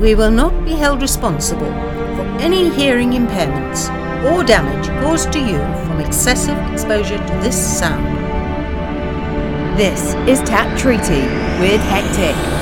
We will not be held responsible for any hearing impairments or damage caused to you from excessive exposure to this sound. This is Tap Treaty with Hectic.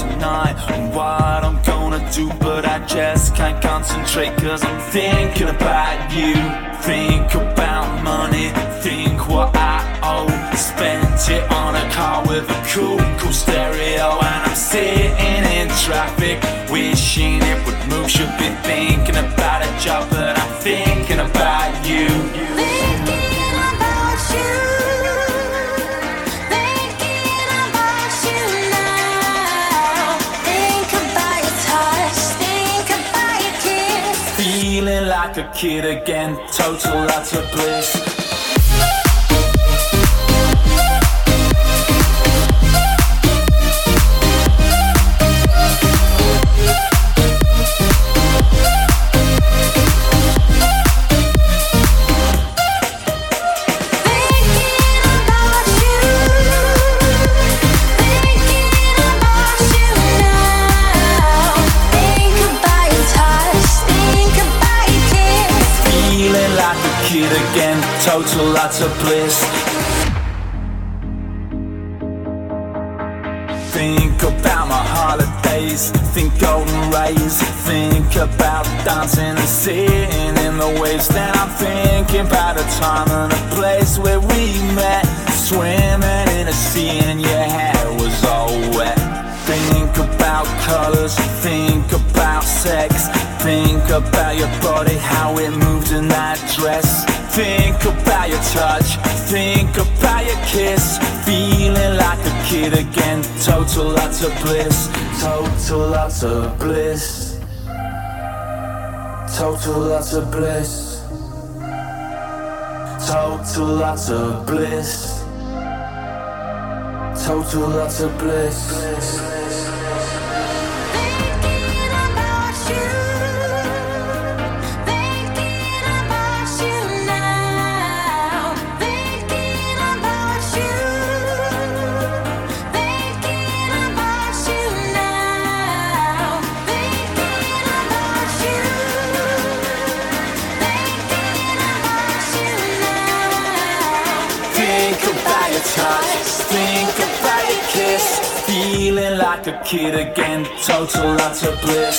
Tonight and what I'm gonna do, but I just can't concentrate cause I'm thinking about you. Think about money, think what I owe. Spent it on a car with a cool, cool stereo, and I'm sitting in traffic, wishing it would move. Should be thinking about a job, but I'm thinking about you. Kid again, total utter bliss. Total utter bliss. Think about my holidays, think golden rays, think about dancing and sitting in the waves. Then I'm thinking about a time and a place where we met, swimming in a sea and your hair was all wet. Think about colors, think about sex, think about your body, how it moved in that dress. Think about your touch, think about your kiss, feeling like a kid again, total lots of bliss, total lots of bliss, total lots of bliss, total lots of bliss, total lots of bliss. Thinking touch, think about your kiss. Feeling like a kid again, total utter bliss.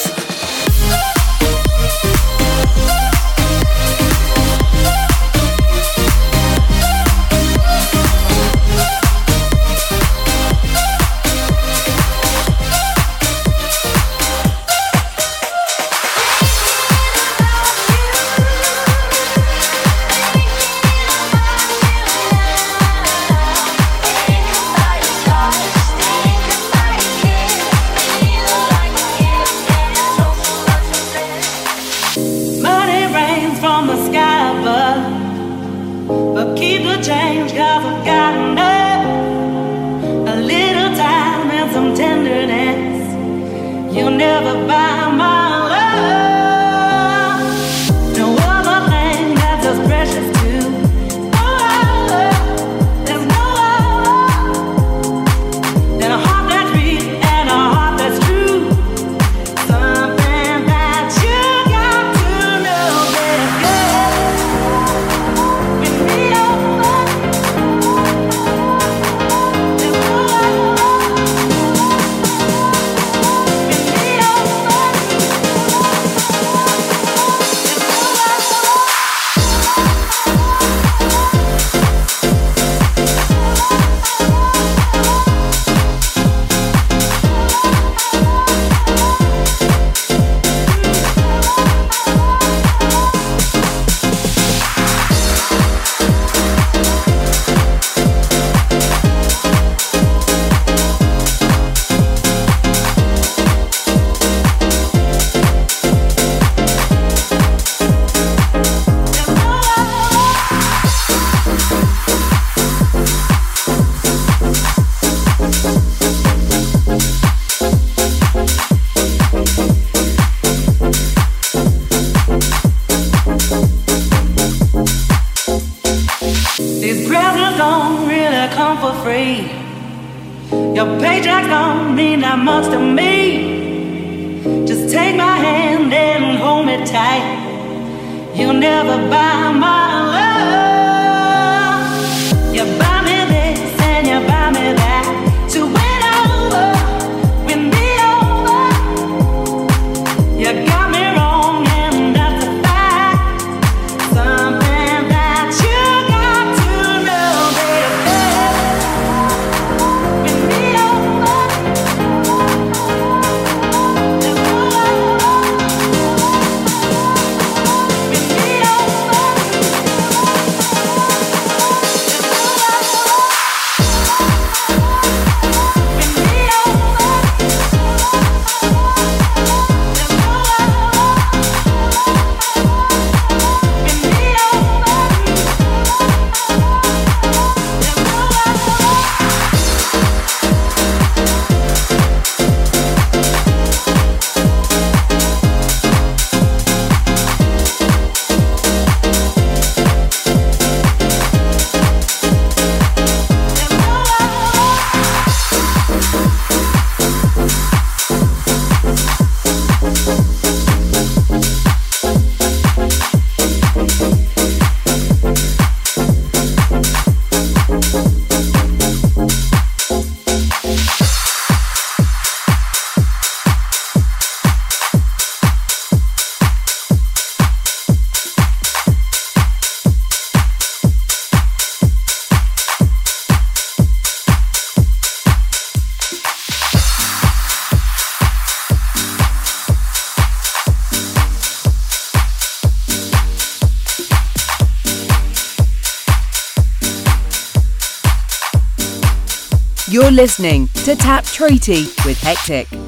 listening to Tap Treaty with Hectic.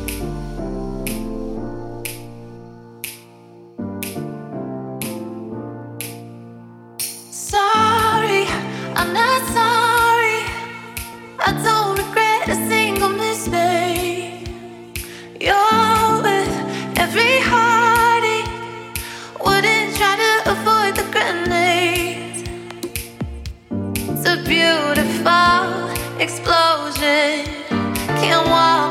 explosion. Can't walk.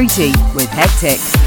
Treaty with Hectic.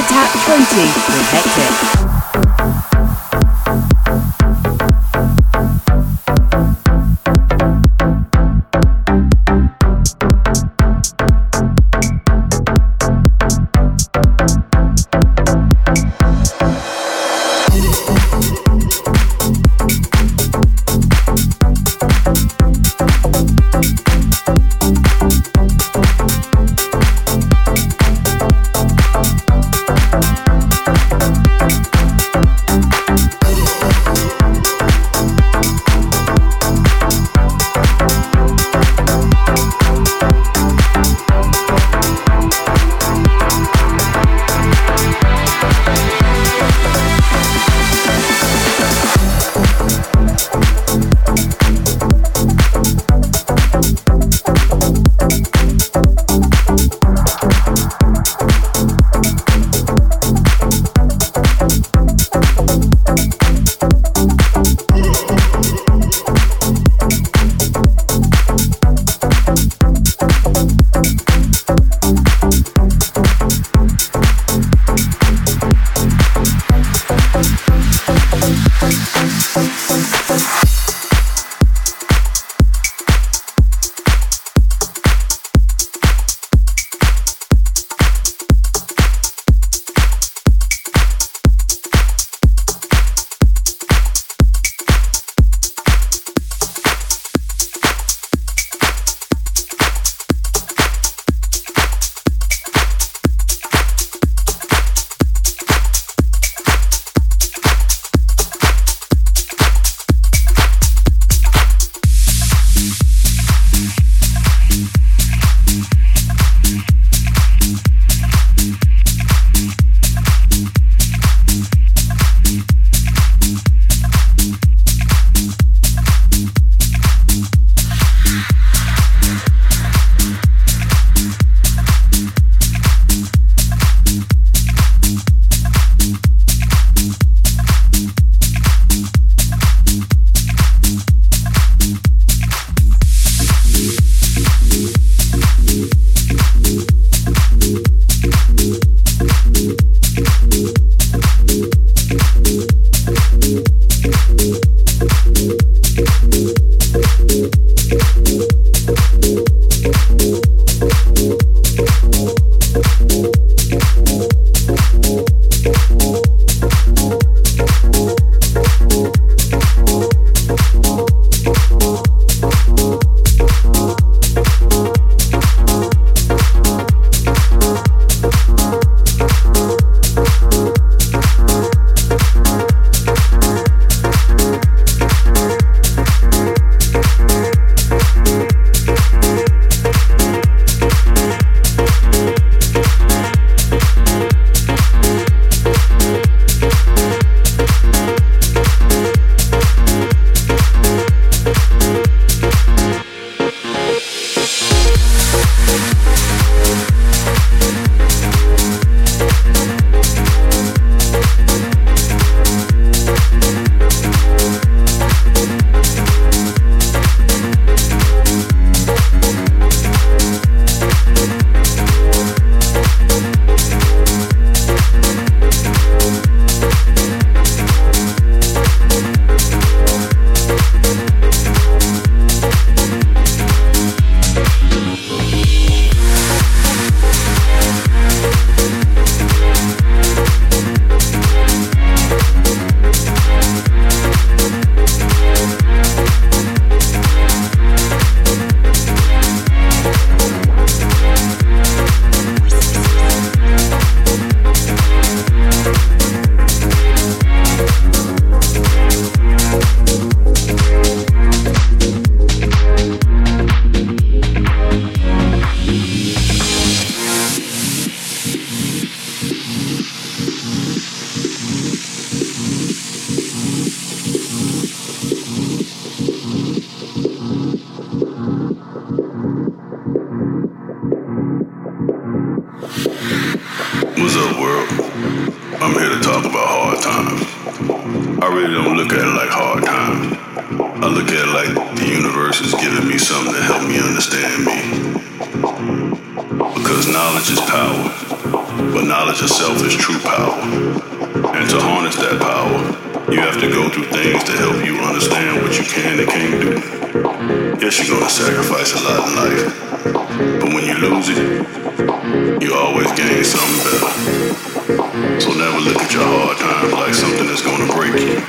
To Tap Treaty with Hectic. Knowledge itself is true power. And to harness that power, you have to go through things to help you understand what you can and can't do. Yes, you're gonna sacrifice a lot in life, but when you lose it, you always gain something better. So never look at your hard times like something that's gonna break you.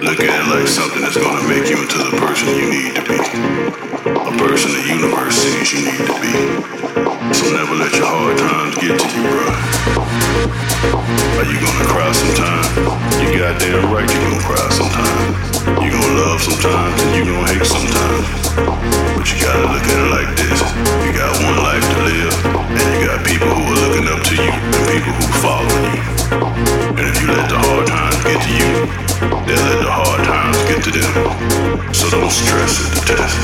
Look at it like something that's gonna make you into the person you need to be. A person the universe sees you need to be. So never let your hard times get to you, bruh. Are you gonna cry sometime? You goddamn right you gonna cry sometime. You gonna love sometimes and you gonna hate sometimes. But you gotta look at it like this. You got one life to live, and you got people who are looking up to you and people who following you. And if you let the hard times get to you, they'll let the hard times get to them. So don't stress at the test.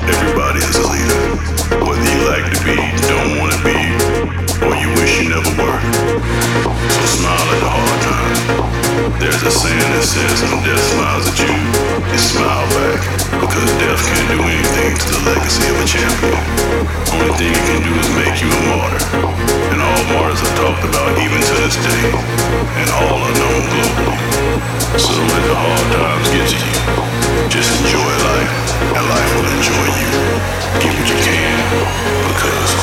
Everybody is a leader. Whether you like to be, don't wanna be, or you wish you never were. So smile at the hard times. There's a saying that says when death smiles at you, you smile back. Because death can't do anything to the legacy of a champion. Only thing it can do is make you a martyr. And all martyrs are talked about even to this day. And all are known globally. So let the hard times get to you. Just enjoy life, and life will enjoy you. Get what you can, because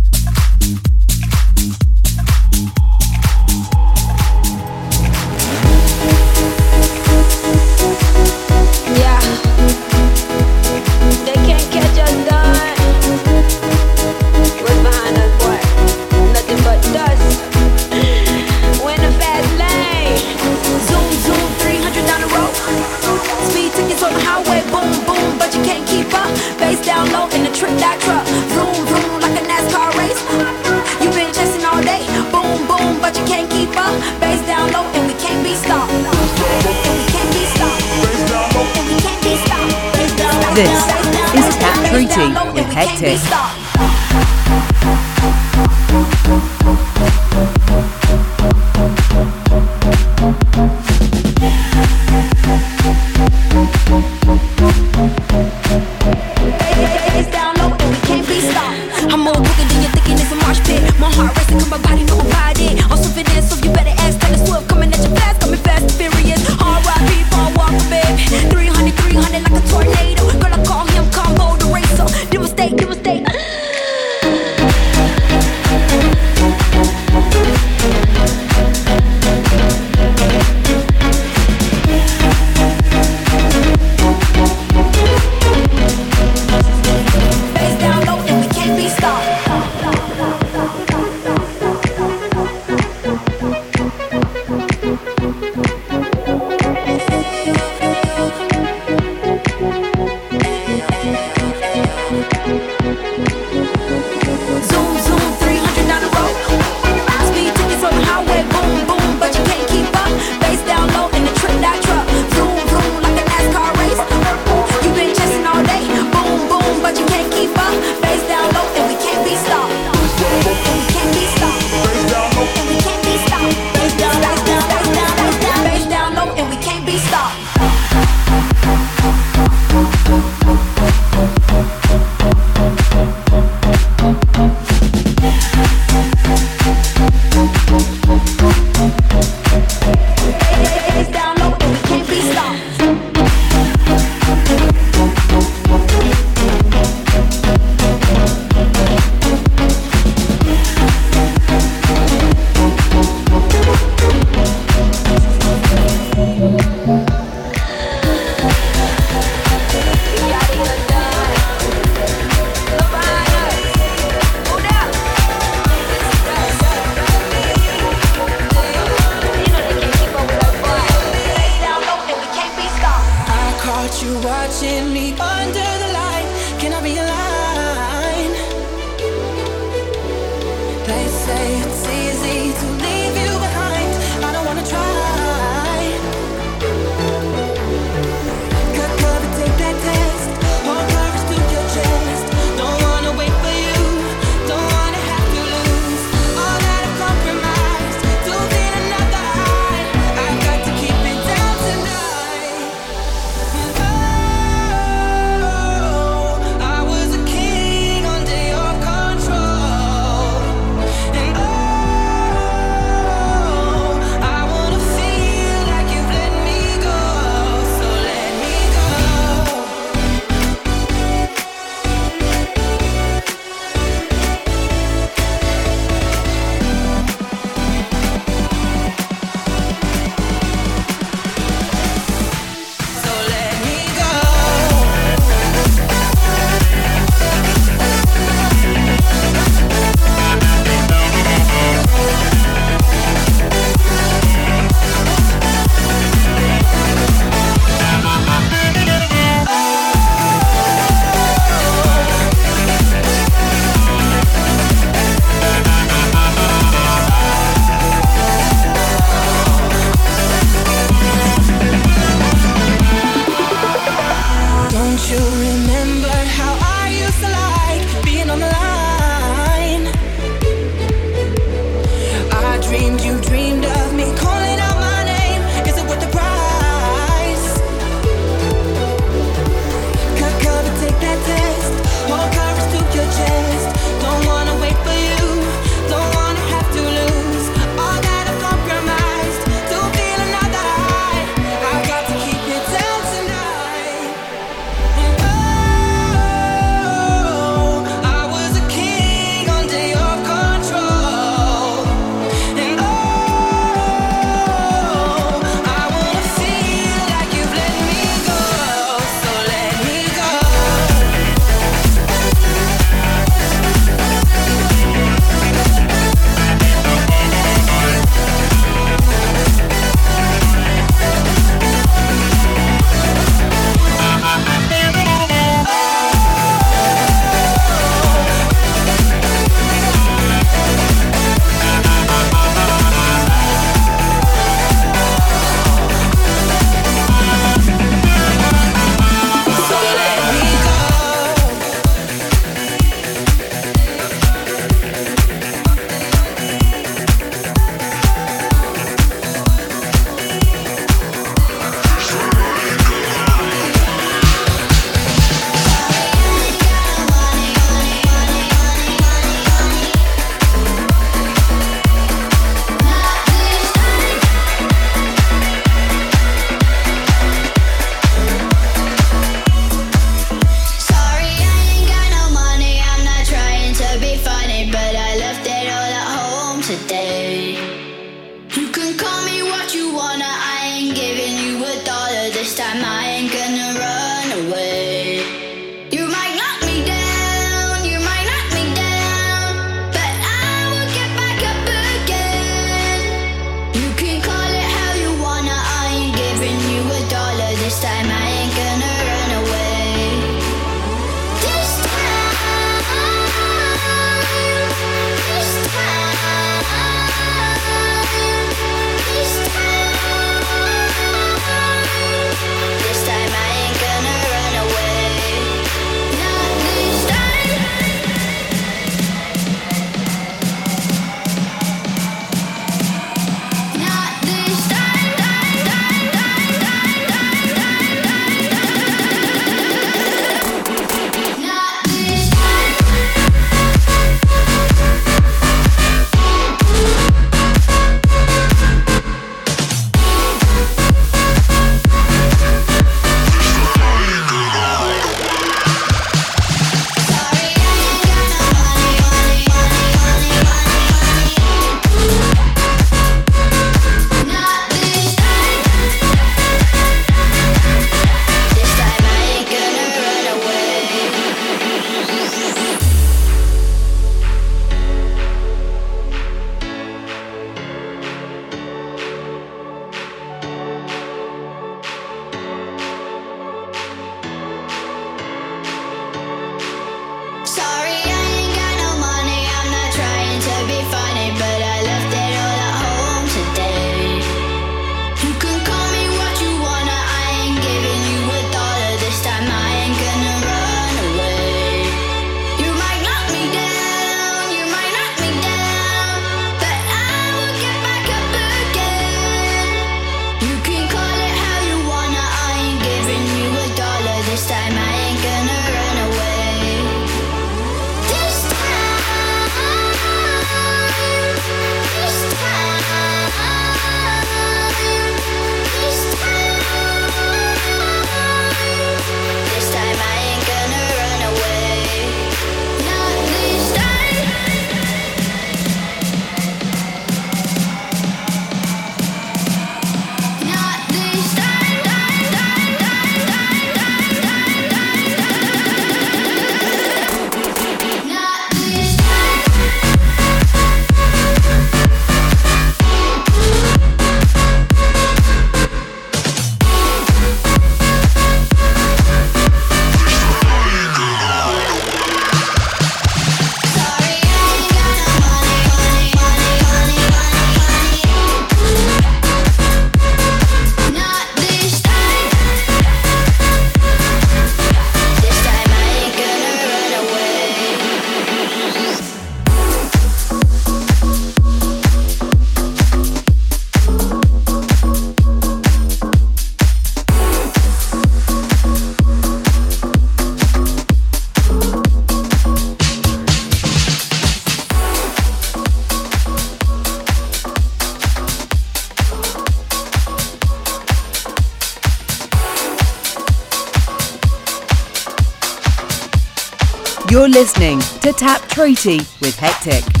listening to Tap Treaty with Hectic.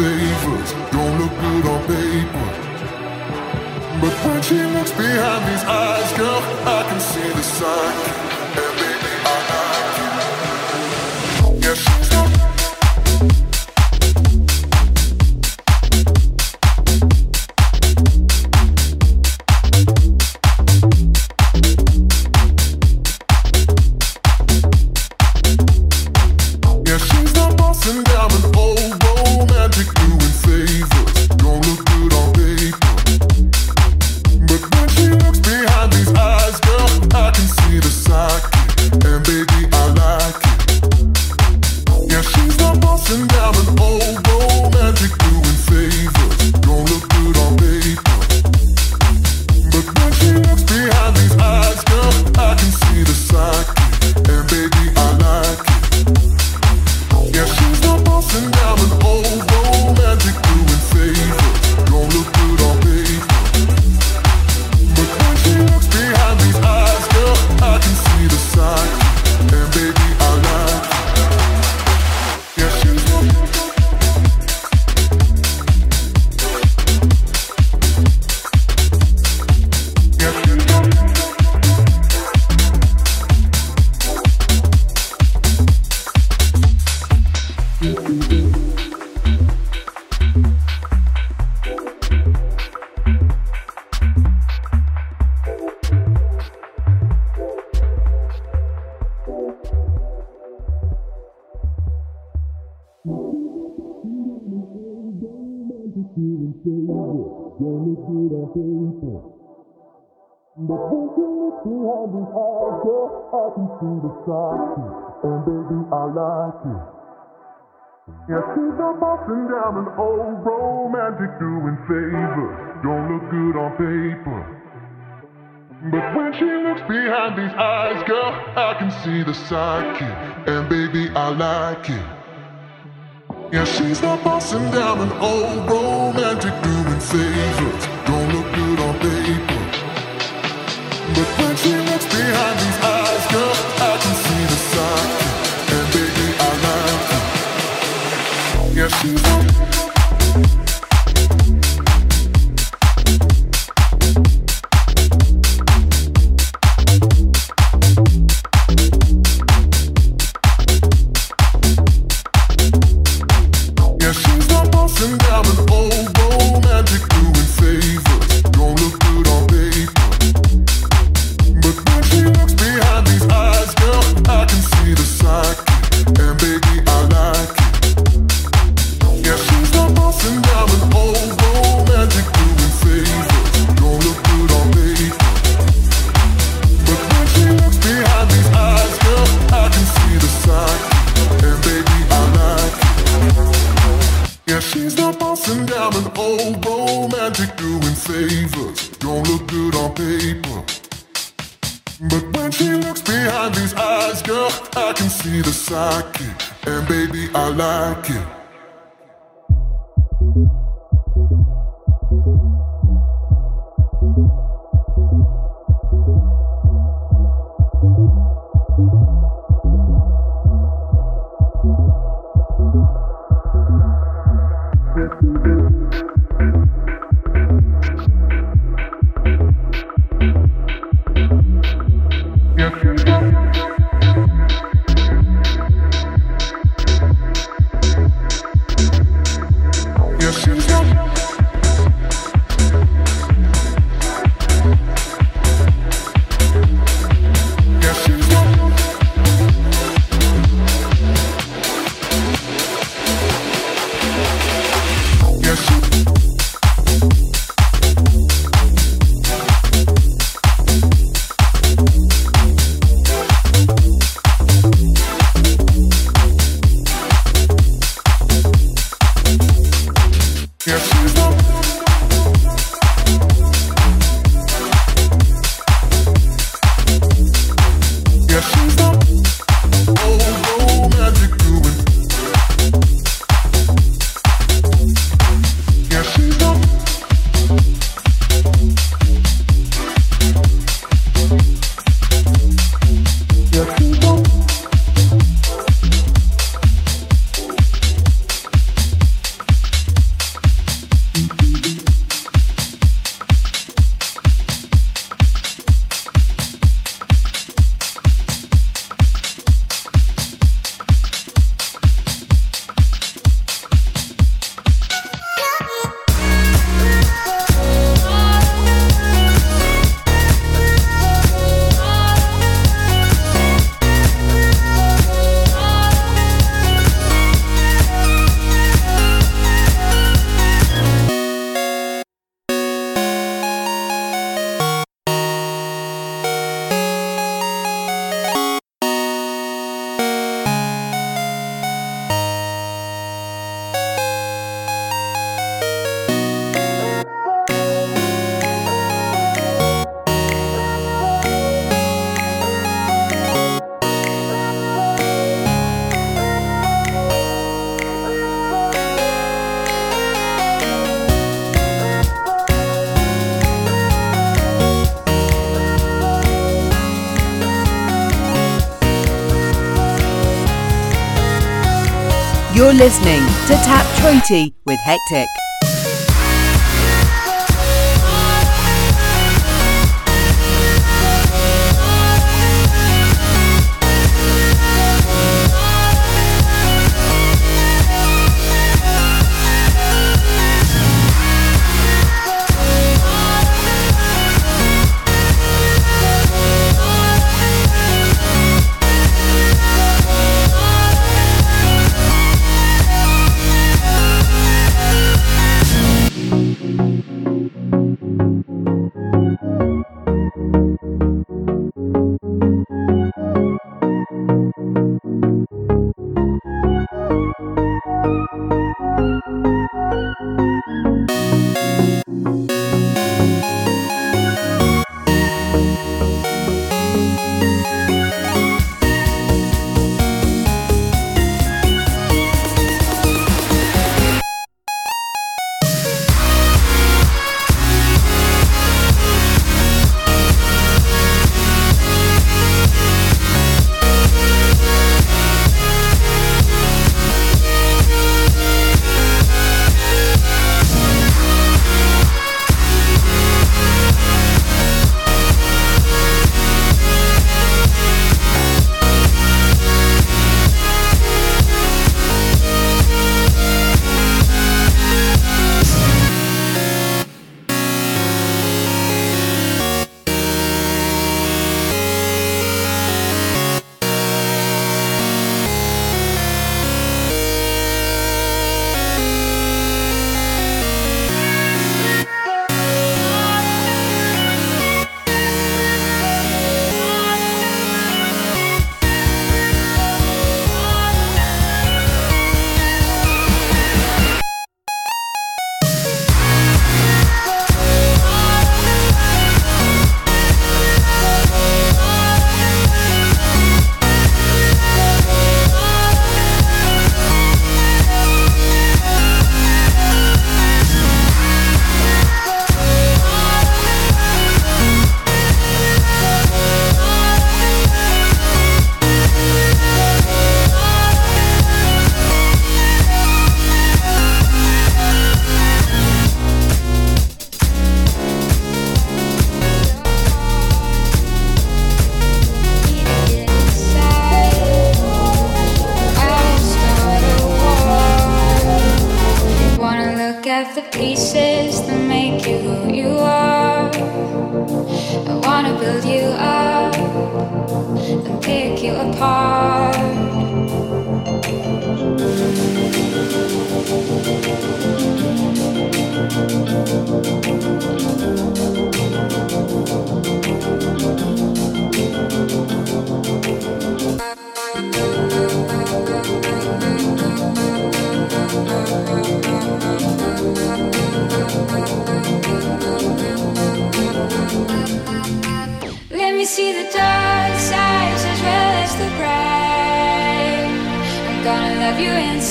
favors don't look good on paper. But when she looks behind these eyes, girl, I can see the sign. Behind these eyes, girl, I can see the side And baby, I like it. Yeah, she's a busting down an old romantic doing favors. Don't look good on paper. But when she looks behind these eyes, girl, I can see the psychic. And baby, I like it. Yeah, she's not bossing down an old romantic doing favors. Don't look good on paper love is Listening to Tap Treaty with Hectic.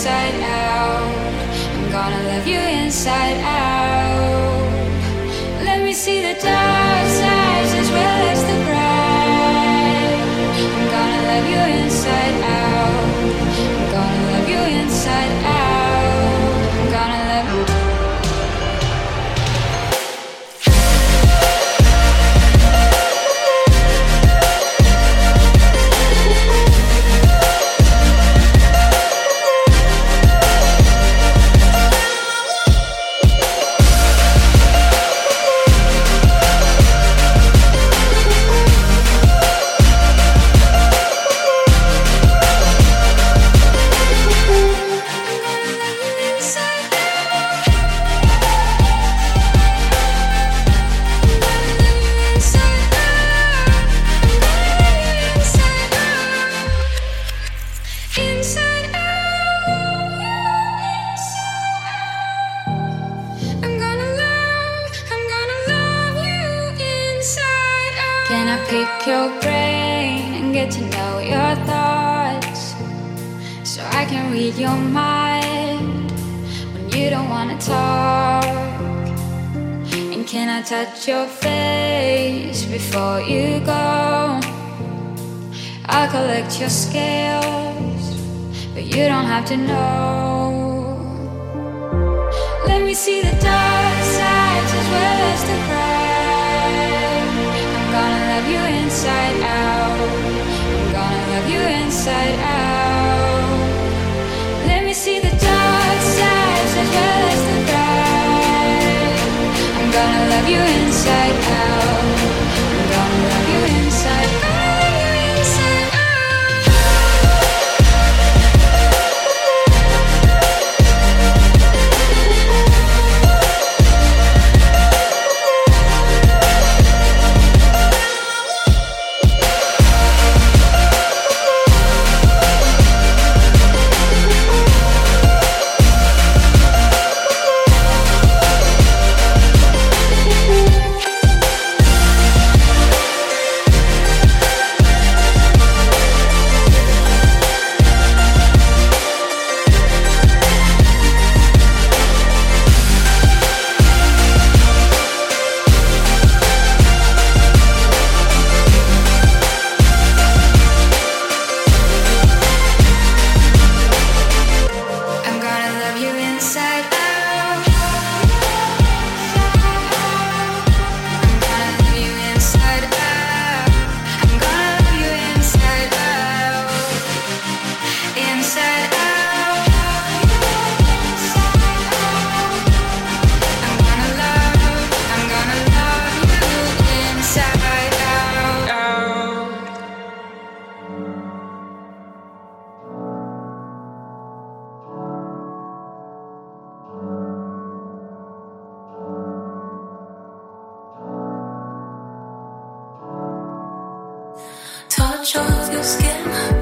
inside out. I'm gonna love you inside out. me see the dark sides as well as the bright. I'm gonna love you inside out. I'm gonna love you inside out. Let me see the dark sides as well as the bright. I'm gonna love you inside out. shows your skin.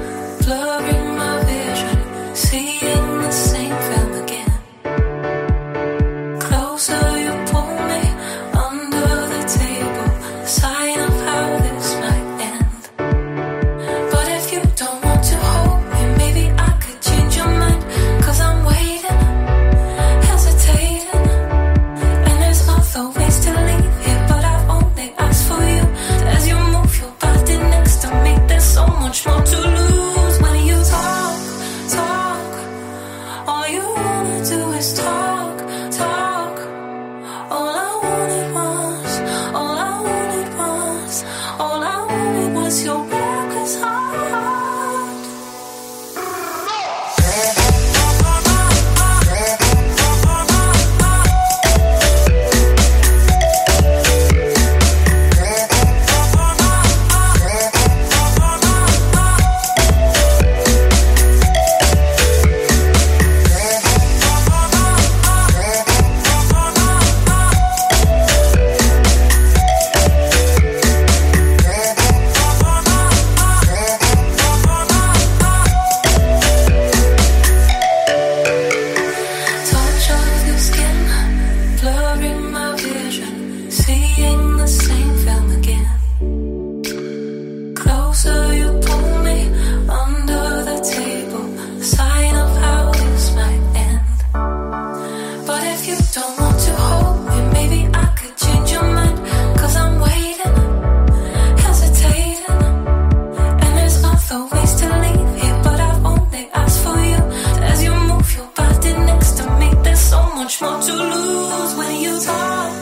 lose when you talk,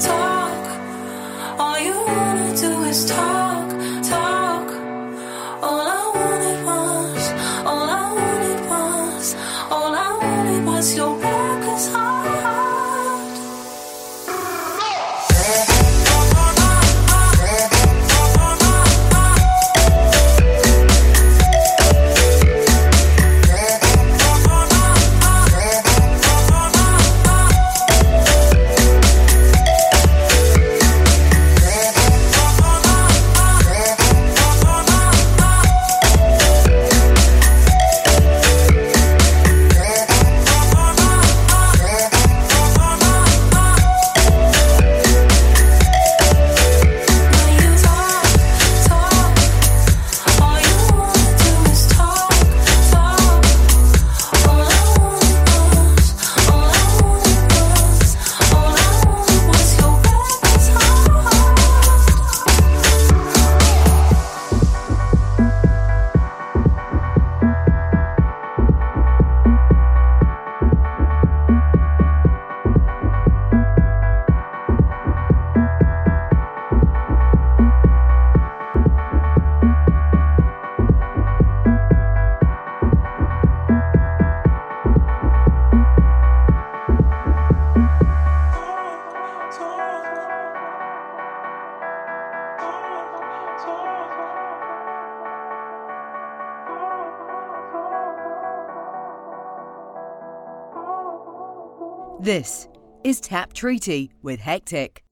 talk. All you wanna do is talk. Treaty with Hectic.